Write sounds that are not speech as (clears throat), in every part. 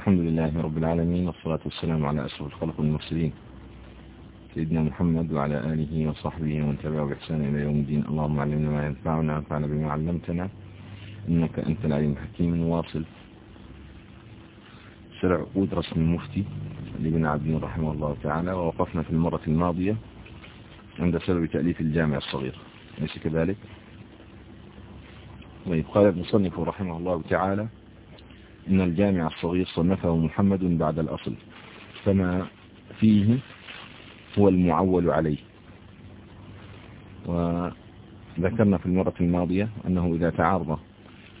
الحمد لله رب العالمين والصلاة والسلام على أشرف الخلق المرسلين سيدنا محمد وعلى آله وصحبه ومن تبعه بإحسان إلى يوم الدين. اللهم علمنا ما ينفعنا وانفعنا بما علمتنا. إنك أنت العليم الحكيم نواصل شرع عقود رسم المفتي لابن عبد رحمه الله تعالى ووقفنا في المرة الماضية عند سبب تأليف الجامع الصغير. ليس كذلك؟ ويقال المصنف رحمه الله تعالى إن الجامع الصغير صنفه محمد بعد الأصل فما فيه هو المعول عليه. وذكرنا في المرة الماضية أنه إذا تعارض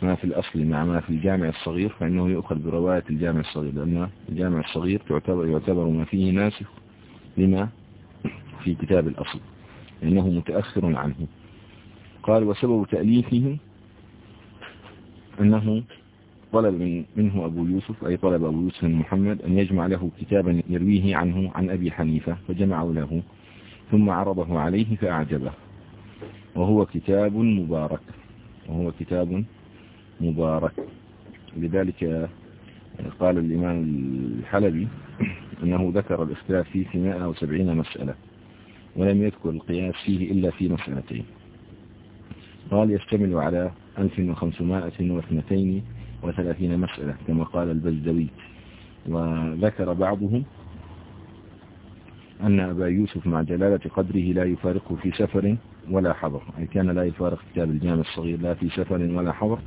ما في الأصل مع ما في الجامع الصغير فإنه يؤخذ برواية الجامع الصغير لأن الجامع الصغير يعتبر, يعتبر ما فيه ناسخ لما في كتاب الأصل لأنه متأخر عنه. قال وسبب تأليفه أنه طلب منه أبو يوسف أي طلب أبو يوسف محمد أن يجمع له كتابا يرويه عنه عن أبي حنيفة فجمعوا له ثم عرضه عليه فأعجبه. وهو كتاب مبارك وهو كتاب مبارك. لذلك قال الإمام الحلبي أنه ذكر الاختلاف فيه في 170 مسألة ولم يذكر القياس فيه إلا في مسألتين. قال يشتمل على 1532 وثلاثين مسألة كما قال البزدوي. وذكر بعضهم أن أبا يوسف مع جلالة قدره لا يفارقه في سفر ولا حضر. أي كان لا يفارق كتاب الجامع الصغير لا في سفر ولا حضر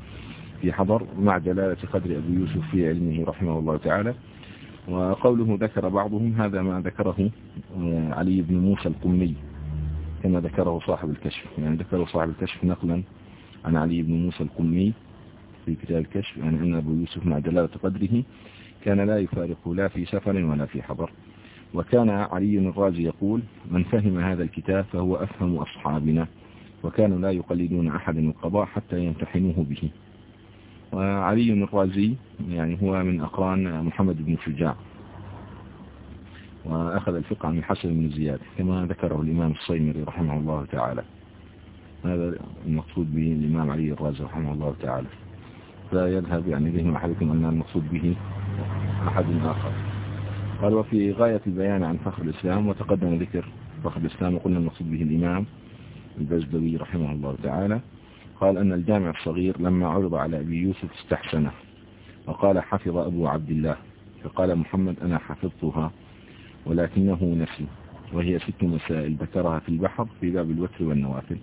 في حضر مع جلالة قدر أبي يوسف في علمه رحمه الله تعالى. وقوله ذكر بعضهم هذا ما ذكره علي بن موسى القمي كما ذكره صاحب الكشف. يعني ذكره صاحب الكشف نقلا عن علي بن موسى القمي. في كتاب الكشف يعني أن أبو يوسف مع دلالة قدره كان لا يفارقه لا في سفر ولا في حضر. وكان علي الرازي يقول من فهم هذا الكتاب فهو أفهم أصحابنا وكانوا لا يقلدون أحد القضاء حتى يمتحنوه به. وعلي الرازي يعني هو من أقران محمد بن شجاع وأخذ الفقه عن الحسن بن زياد كما ذكره الإمام الصيمري رحمه الله تعالى. هذا المقصود به الإمام علي الرازي رحمه الله تعالى. لا يذهب يعني ذهن أحدكم أن المقصود به أحد آخر قال وفي غاية البيان عن فخر الإسلام وتقدم ذكر فخر الإسلام وقلنا المقصود به الإمام البزدوي رحمه الله تعالى. قال أن الجامع الصغير لما عرض على أبي يوسف استحسنه وقال حفظ أبو عبد الله. فقال محمد أنا حفظتها ولكنه نسي وهي ست مسائل ذكرها في البحر في باب الوتر والنوافل.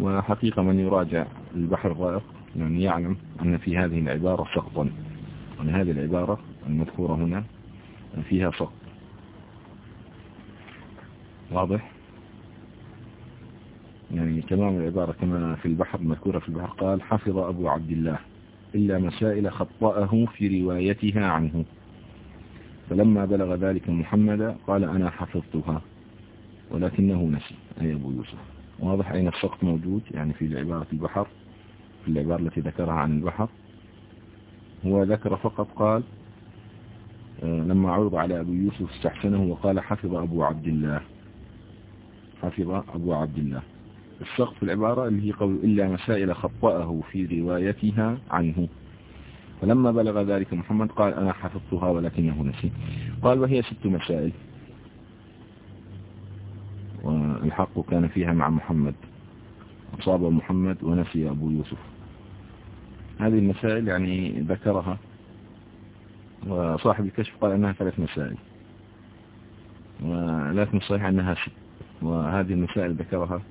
وحقيقة من يراجع البحر الرائق يعني يعلم أن في هذه العبارة سقطا وأن هذه العبارة المذكورة هنا فيها سقط. واضح؟ يعني تمام العبارة كما في البحر المذكورة في البحر. قال حفظ أبو عبد الله إلا مسائل خطأه في روايتها عنه. فلما بلغ ذلك محمد قال أنا حفظتها. ولكنه نسي أي أبو يوسف. واضح أين السقط موجود؟ يعني في العبارة البحر. في العبارة التي ذكرها عن البحر. هو ذكر فقط قال آه، لما عرض على أبو يوسف استحسنه وقال حفظ أبو عبد الله. حفظ أبو عبد الله. السقط في العبارة اللي هي قول إلا مسائل خطأه في روايتها عنه. فلما بلغ ذلك محمد قال أنا حفظتها ولكنه نسي. قال وهي ست مسائل. والحق كان فيها مع محمد. أصاب محمد ونسي أبو يوسف. هذه المسائل يعني ذكرها. وصاحب الكشف قال أنها ثلاث مسائل. ولكن الصحيح أنها ست. وهذه المسائل ذكرها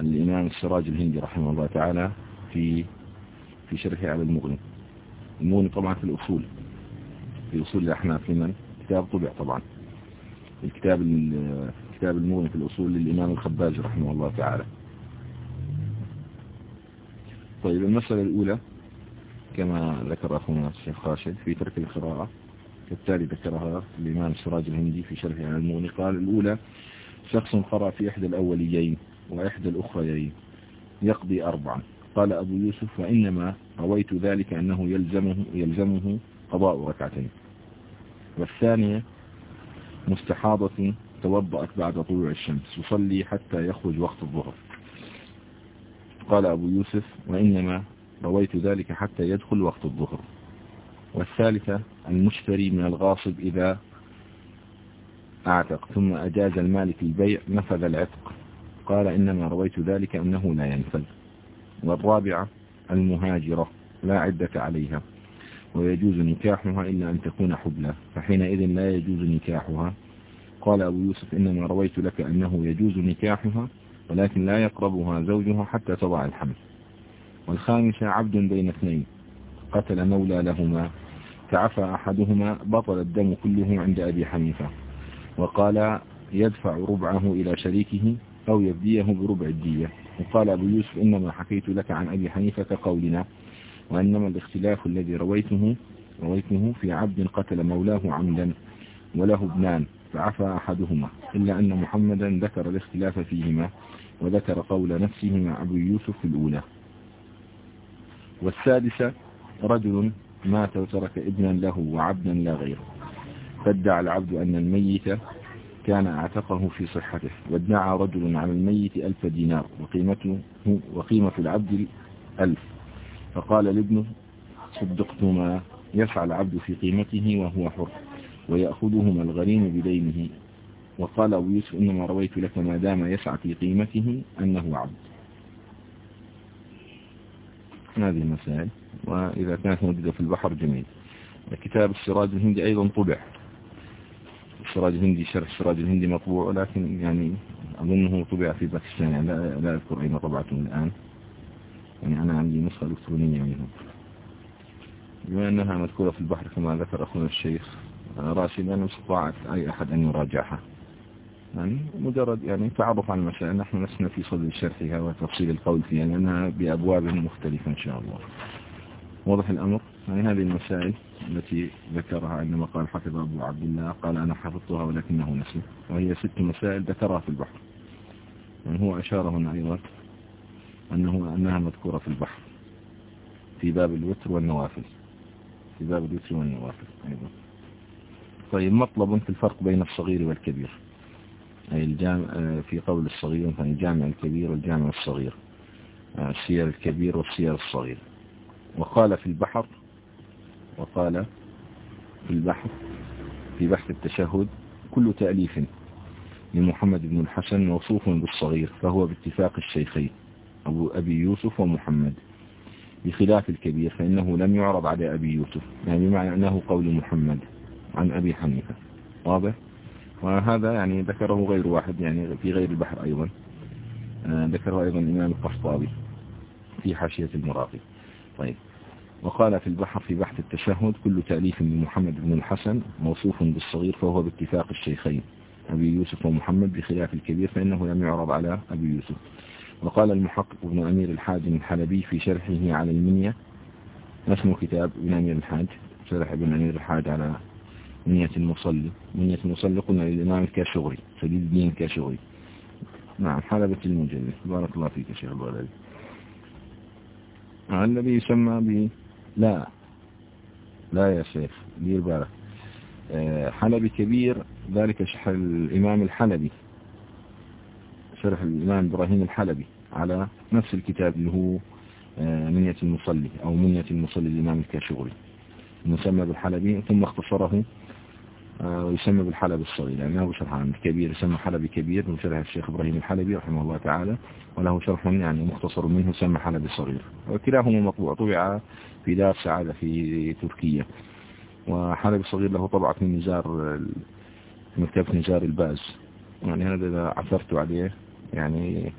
الإمام السراج الهندي رحمه الله تعالى في في شرحه على المغني. المغني طبعا في الأصول. في أصول الأحناف لمن؟ كتاب طبع طبعا. الكتاب الكتاب المغني في الأصول للإمام الخباز رحمه الله تعالى. طيب المسألة الأولى كما ذكر أخونا الشيخ خاشد في ترك القراءة كالتالي ذكرها الإمام سراج الهندي في شرحه على المغني قال الأولى شخص قرأ في إحدى الأوليين وإحدى الأخريين يقضي أربعا. قال أبو يوسف وإنما رويت ذلك أنه يلزمه, يلزمه قضاء ركعتين. والثانية مستحاضة توضأت بعد طلوع الشمس يصلي حتى يخرج وقت الظهر. قال أبو يوسف وإنما رويت ذلك حتى يدخل وقت الظهر. والثالثة المشتري من الغاصب إذا أعتق ثم أجاز المالك البيع نفذ العتق. قال إنما رويت ذلك أنه لا ينفذ. والرابعة المهاجرة لا عدة عليها. ويجوز نكاحها إلا أن تكون حبلى فحينئذ لا يجوز نكاحها. قال أبو يوسف إنما رويت لك أنه يجوز نكاحها ولكن لا يقربها زوجها حتى تضع الحمل والخامسة عبد بين اثنين. قتل مولى لهما. تعفى أحدهما بطل الدم كله عند أبي حنيفة. وقال يدفع ربعه إلى شريكه أو يبديه بربع الدية. وقال أبو يوسف إنما حكيت لك عن أبي حنيفة قولنا وإنما الاختلاف الذي رويته رويته في عبد قتل مولاه عمدا وله ابنان. فعفى أحدهما إلا أن محمدا ذكر الاختلاف فيهما وذكر قول نفسه مع أبو يوسف في الأولى. والسادسة رجل مات وترك ابنا له وعبدا لا غيره. فادعى العبد أن الميت كان أعتقه في صحته وادعى رجل على الميت ألف دينار وقيمته وقيمة العبد ألف. فقال لابنه صدقتما يسعى العبد في قيمته وهو حر. ويأخذهما الغريم بدينه. وقال أبو يوسف إنما رويت لك ما دام يسعى في قيمته أنه عبد. هذه المسائل. وإذا كانت موجودة في البحر جميل. كتاب السراج الهندي أيضا طبع. السراج الهندي شرح السراج الهندي مطبوع ولكن يعني أظنه طبع في باكستان. يعني لا, لا أذكر أين طبعته الآن. يعني أنا عندي نسخة إلكترونية منه. بما أنها مذكورة في البحر كما ذكر أخونا الشيخ راشد أنا استطاعت أي أحد أن يراجعها. يعني مجرد يعني تعرف عن المسائل نحن لسنا في صدر شرحها وتفصيل القول فيها لأنها بأبواب مختلفة إن شاء الله. واضح الأمر؟ يعني هذه المسائل التي ذكرها عندما قال حفظ أبو عبد الله قال أنا حفظتها ولكنه نسي وهي ست مسائل ذكرها في البحر. يعني هو أشار هنا أيضا أنه أنها مذكورة في البحر في باب الوتر والنوافل في باب الوتر والنوافل أيضا. طيب مطلب في الفرق بين الصغير والكبير. أي الجامع في قول الصغير الجامع الكبير والجامع الصغير. السير الكبير والسير الصغير. وقال في البحر وقال في البحر في بحث التشهد كل تأليف لمحمد بن الحسن موصوف بالصغير فهو باتفاق الشيخين أبو أبي يوسف ومحمد. بخلاف الكبير فإنه لم يعرض على أبي يوسف يعني بمعنى أنه قول محمد. عن أبي حنيفة. واضح؟ وهذا يعني ذكره غير واحد يعني في غير البحر أيضا. آه، ذكره أيضا الإمام القصطابي في حاشية المراقي. طيب. وقال في البحر في بحث التشهد كل تأليف من محمد بن الحسن موصوف بالصغير فهو باتفاق الشيخين أبي يوسف ومحمد بخلاف الكبير فإنه لم يعرض على أبي يوسف. وقال المحقق ابن أمير الحاج الحلبي في شرحه على المنية اسمه كتاب ابن أمير الحاج شرح ابن أمير الحاج على منية المصلي منية المصلي قلنا للإمام الكاشغري سديد الدين الكاشغري نعم حلبة المجلد بارك الله فيك شيخ الولد الذي يسمى ب؟ لا. لا يا شيخ دير بالك. آه، حلبي كبير ذلك شرح الإمام الحلبي شرح الإمام إبراهيم الحلبي على نفس الكتاب اللي هو آه، منية المصلي أو منية المصلي الإمام الكاشغري مسمى بالحلبي ثم اختصره ويسمى بالحلب الصغير يعني له شرح عن كبير يسمى حلبي كبير من شرح الشيخ إبراهيم الحلبي رحمه الله تعالى وله شرح يعني مختصر منه يسمى حلبي الصغير وكلاهما مطبوع طبع في دار سعادة في تركيا. وحلبي الصغير له طبعة من نزار مكتبة نزار الباز. يعني هذا إذا عثرت عليه يعني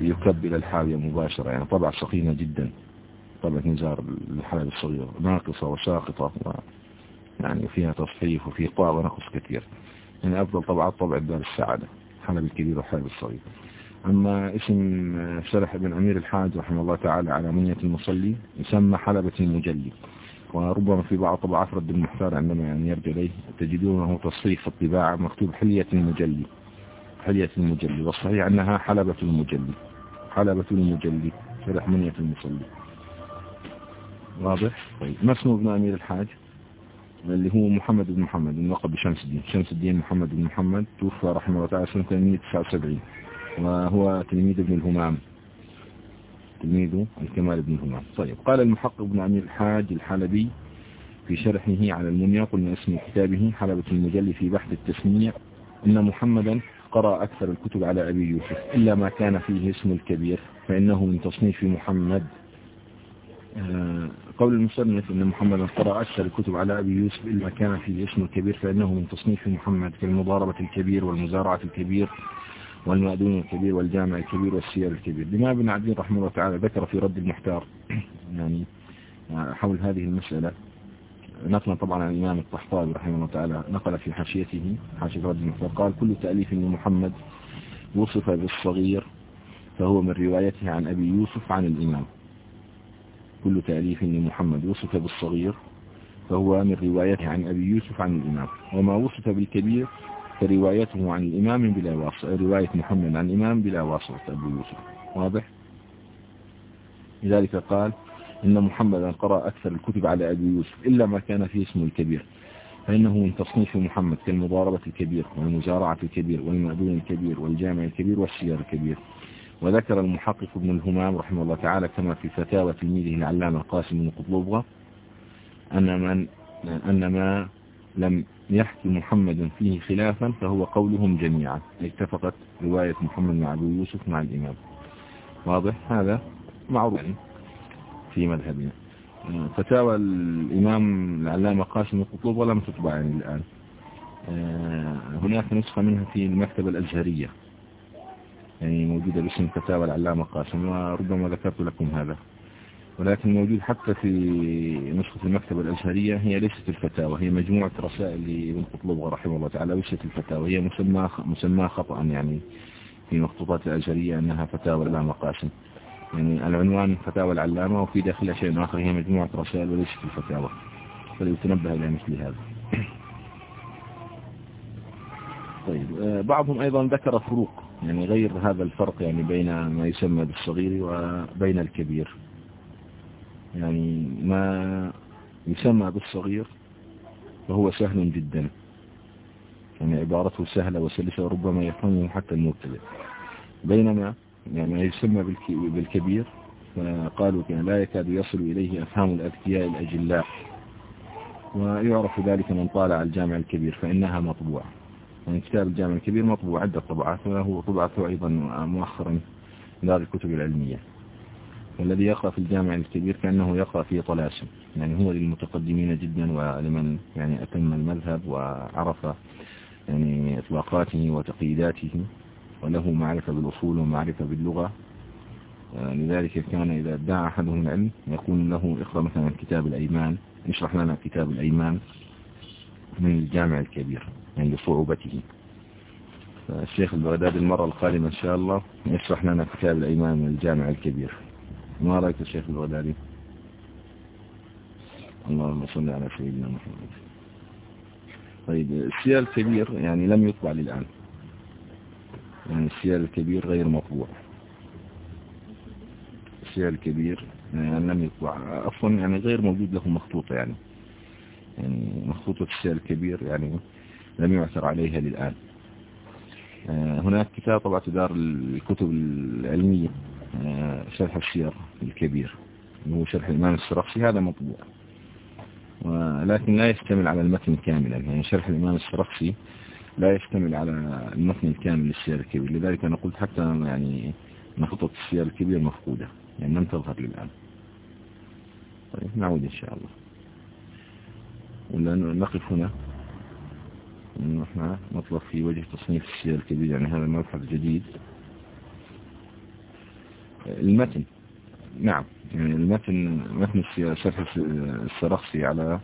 يكب إلى الحاوية مباشرة يعني طبعة سخينة جدا طبعة نزار الحلبي الصغير ناقصة وساقطة يعني فيها تصحيف وفي قاع ونقص كثير. يعني أفضل طبعات طبع دار السعادة حلب الكبير وحلب الصغير. أما اسم شرح ابن أمير الحاج رحمه الله تعالى على منية المصلي يسمى حلبة المجلي. وربما في بعض طبعات رد المحتار عندما يعني يرجع إليه تجدونه تصحيف الطباعة مكتوب حلية المجلي. حلية المجلي والصحيح أنها حلبة المجلي. حلبة المجلي شرح منية المصلي. واضح؟ طيب ما اسمه ابن أمير الحاج؟ اللي هو محمد بن محمد الملقب بشمس الدين. شمس الدين محمد بن محمد توفى رحمه الله تعالى سنة 879 وهو تلميذ ابن الهمام. تلميذ الكمال بن الهمام. طيب قال المحقق بن عمير الحاج الحلبي في شرحه على المنيا قلنا اسم كتابه حلبة المجل في بحث التسمية إن محمدا قرأ أكثر الكتب على أبي يوسف إلا ما كان فيه اسم الكبير فإنه من تصنيف محمد. آه، قول المصنف أن محمدا قرأ أكثر الكتب على أبي يوسف إلا كان فيه اسم الكبير فإنه من تصنيف محمد كالمضاربة الكبير والمزارعة الكبير والمأدون الكبير والجامع الكبير والسير الكبير. الإمام ابن عدين رحمه الله تعالى ذكر في رد المحتار (clears throat) يعني آه، حول هذه المسألة نقلا طبعا عن الإمام الطحطاوي رحمه الله تعالى نقل في حاشيته حاشية رد المحتار قال كل تأليف لمحمد وصف بالصغير فهو من روايته عن أبي يوسف عن الإمام. كل تأليف لمحمد وصف بالصغير فهو من روايته عن أبي يوسف عن الإمام. وما وصف بالكبير فروايته عن الإمام بلا واسطة رواية محمد عن الإمام بلا واسطة أبو يوسف. واضح؟ لذلك قال إن محمدا قرأ أكثر الكتب على أبي يوسف إلا ما كان فيه اسمه الكبير فإنه من تصنيف محمد كالمضاربة الكبير والمزارعة الكبير والمأذون الكبير والجامع الكبير والسيار الكبير. وذكر المحقق ابن الهمام رحمه الله تعالى كما في فتاوى تلميذه العلامة القاسم بن قطلوبغة أن من أن ما لم يحكي محمد فيه خلافا فهو قولهم جميعا. اتفقت رواية محمد مع أبو يوسف مع الإمام. واضح؟ هذا معروف في مذهبنا. فتاوى الإمام العلامة قاسم القطوب ولم تطبع يعني الآن. آه، هناك نسخة منها في المكتبة الأزهرية. يعني موجودة باسم فتاوى العلامة قاسم وربما ذكرت لكم هذا. ولكن موجود حتى في نسخة المكتبة الأزهرية هي ليست الفتاوى هي مجموعة رسائل لابن قطلب رحمه الله تعالى ليست الفتاوى هي مسمى مسمى خطأ يعني في مخطوطات الأزهرية أنها فتاوى العلامة قاسم. يعني العنوان فتاوى العلامة وفي داخلها شيء آخر هي مجموعة رسائل وليست الفتاوى. فليتنبه إلى مثل هذا. طيب آه، بعضهم أيضا ذكر فروق. يعني غير هذا الفرق يعني بين ما يسمى بالصغير وبين الكبير. يعني ما يسمى بالصغير فهو سهل جدا. يعني عبارته سهلة وسلسة وربما يفهمه حتى المبتدئ. بينما يعني يسمى بالكبير فقالوا كان لا يكاد يصل إليه أفهام الأذكياء الأجلاء. ويعرف ذلك من طالع الجامع الكبير فإنها مطبوعة. يعني كتاب الجامع الكبير مطبوع عدة طبعات وهو طبعته أيضا مؤخرا دار الكتب العلمية. والذي يقرأ في الجامع الكبير كأنه يقرأ في طلاسم يعني هو للمتقدمين جدا ولمن يعني أتم المذهب وعرف يعني إطلاقاته وتقييداته وله معرفة بالأصول ومعرفة باللغة. لذلك كان إذا ادعى أحدهم العلم يقول له اقرأ مثلا كتاب الأيمان اشرح لنا كتاب الأيمان. من الجامع الكبير يعني لصعوبته. الشيخ البغدادي المرة القادمة إن شاء الله يشرح لنا كتاب الأيمان من الجامع الكبير. ما رأيك الشيخ الغداري اللهم صل على سيدنا محمد. طيب السيال الكبير يعني لم يطبع للآن. يعني السيال الكبير غير مطبوع. السيال الكبير يعني لم يطبع. أصلا يعني غير موجود له مخطوطة يعني. يعني مخطوطة السيال الكبير يعني لم يعثر عليها للآن. آه، هناك كتاب طبعة دار الكتب العلمية آه، شرح السير الكبير هو شرح الإمام السرخسي هذا مطبوع. ولكن لا يشتمل على المتن كاملا. يعني شرح الإمام السرخسي لا يشتمل على المتن الكامل للسير الكبير. لذلك أنا قلت حتى يعني نخطط السير الكبير مفقودة يعني لم تظهر للآن. طيب نعود إن شاء الله. ولا نقف هنا. نحن نطلق في وجه تصنيف السير الكبير يعني هذا المبحث جديد. المتن. نعم يعني المتن متن شرح السرخسي على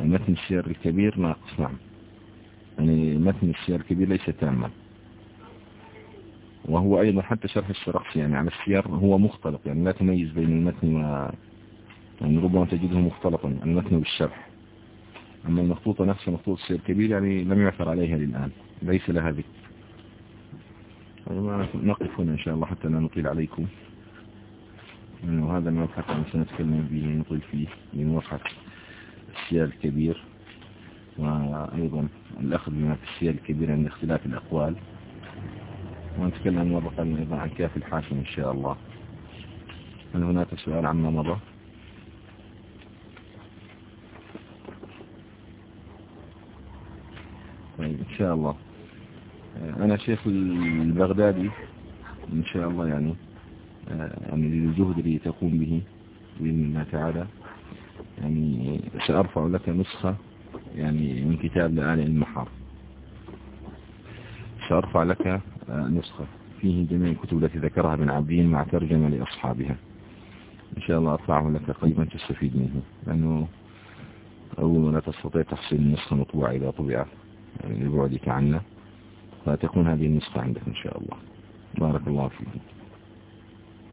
متن السير الكبير ناقص. نعم. يعني متن السير الكبير ليس تاما. وهو أيضا حتى شرح السرخسي يعني على السير هو مختلط يعني لا تميز بين المتن و يعني ربما تجده مختلطا المتن بالشرح. أما المخطوطة نفسها مخطوطة السير الكبير يعني لم يعثر عليها للآن. ليس لها ذكر. نقف هنا إن شاء الله حتى لا نطيل عليكم. وهذا المبحث الذي سنتكلم به نطيل فيه من مبحث السيال الكبير. وأيضا الأخذ بما في السيال الكبير عند اختلاف الأقوال. ونتكلم مرة أيضا عن كاف الحاكم إن شاء الله. هل هناك سؤال عما مضى طيب إن شاء الله. أنا شيخ البغدادي إن شاء الله يعني يعني للجهد الذي تقوم به بإذن الله تعالى. يعني سأرفع لك نسخة يعني من كتاب لآل المحار. سأرفع لك نسخة فيه جميع الكتب التي ذكرها ابن عبدين مع ترجمة لأصحابها. إن شاء الله أرفعه لك قريبا تستفيد منه لأنه أول لا تستطيع تحصيل النسخة مطبوعة إذا طبعت. لبعدك عنا فتكون هذه النسخة عندك إن شاء الله. بارك الله فيك.